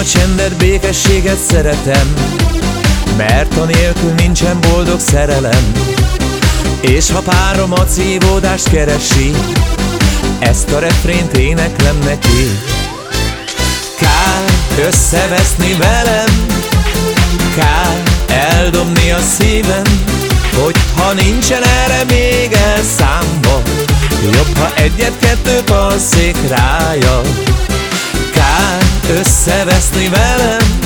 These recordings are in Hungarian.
A csendet, békességet szeretem Mert a nélkül nincsen boldog szerelem. És ha párom a szívódást keresi Ezt a refrént éneklem neki. Kár összeveszni velem Kár eldobni a szívem Hogy ha nincsen erre még elszámba Jobb, ha egyet-kettőt alszik rája összeveszni velem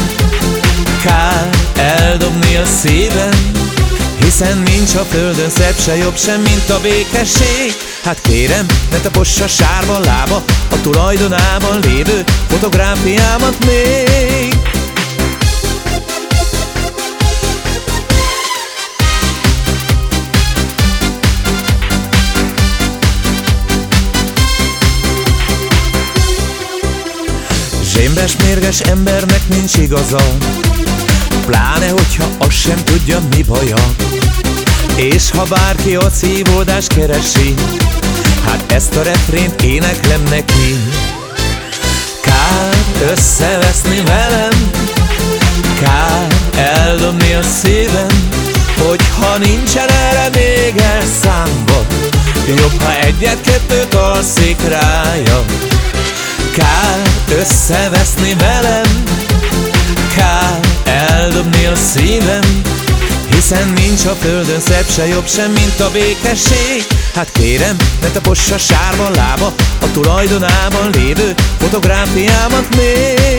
Kár eldobni a szívem Hiszen nincs a földön szebb se jobb sem, mint a békesség. Hát kérem, ne tapossa sárban lába A tulajdonában lévő fotográfiámat még Zsémbes, mérges embernek nincs igaza. Pláne, hogyha azt sem tudja, mi baja. És ha bárki a szívódás keresi Hát ezt a refrént éneklem neki. Kár összeveszni velem Kár eldobni a szívem Hogyha nincsen erre még elszámba Jobb, ha egyet-kettőt alszik rája összeveszni velem. Kár eldobni a szívem Hiszen nincs a földön szebb se jobb sem, mint a békesség. Hát kérem, ne tapossa sárban lába A tulajdonában lévő fotográfiámat még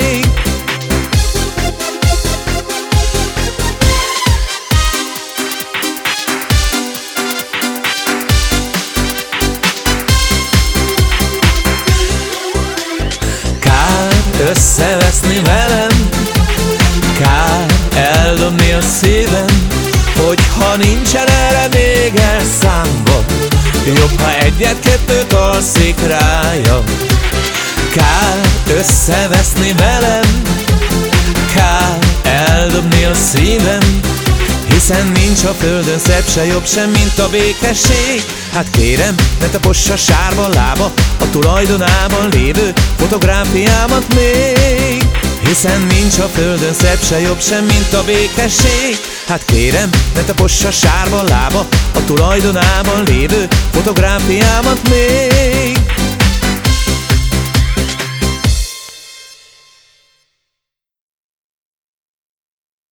összeveszni velem. Kár eldobni a szívem Hogyha nincsen erre még elszámba Jobb, ha egyet-kettőt alszik rája Kár összeveszni velem Kár eldobni a szívem hiszen nincs a földön szebb se jobb sem, mint a békesség Hát kérem, ne tapossa sárban lába A tulajdonában lévő fotográfiámat még. Hiszen nincs a földön szebb se jobb sem, mint a békesség. Hát kérem, ne tapossa sárban lába A tulajdonában lévő fotográfiámat még